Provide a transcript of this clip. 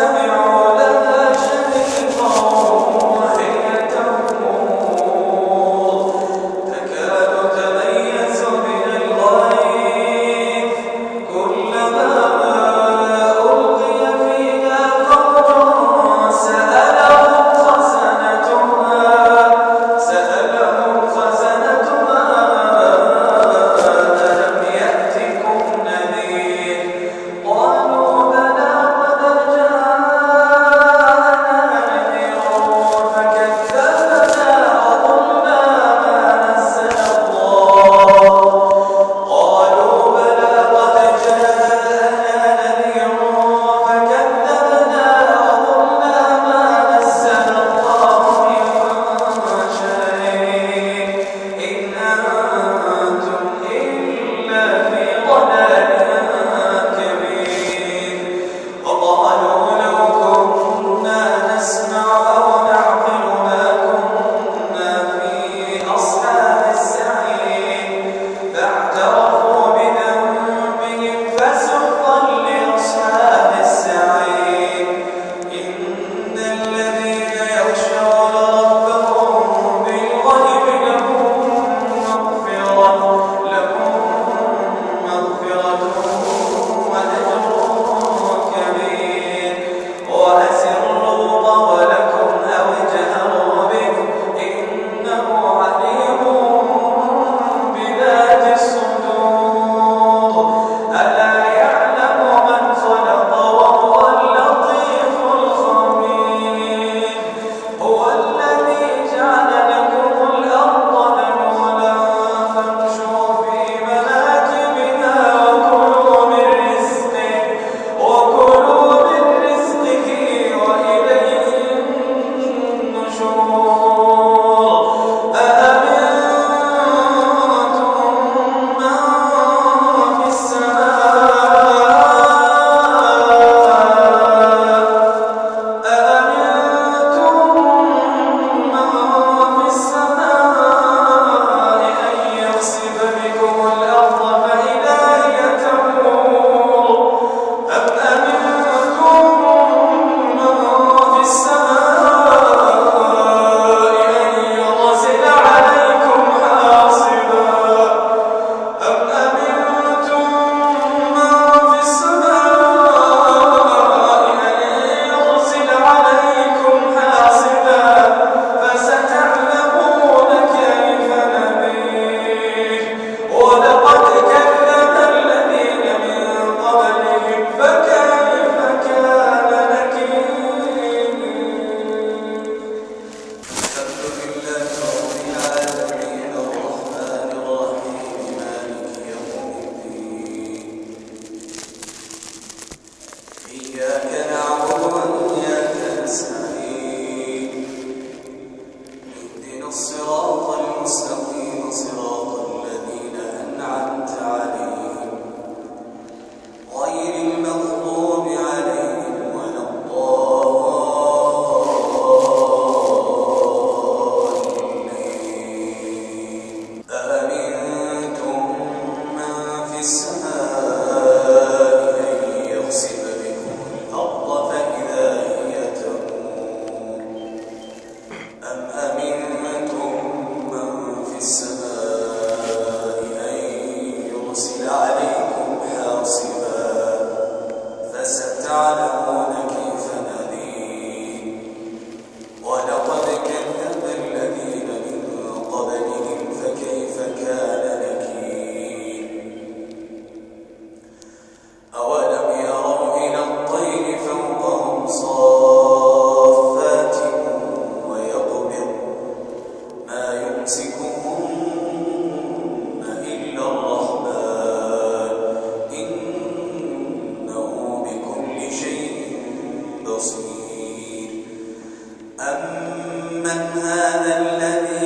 Senhor. olho I don't see consideraba أمن هذا الذي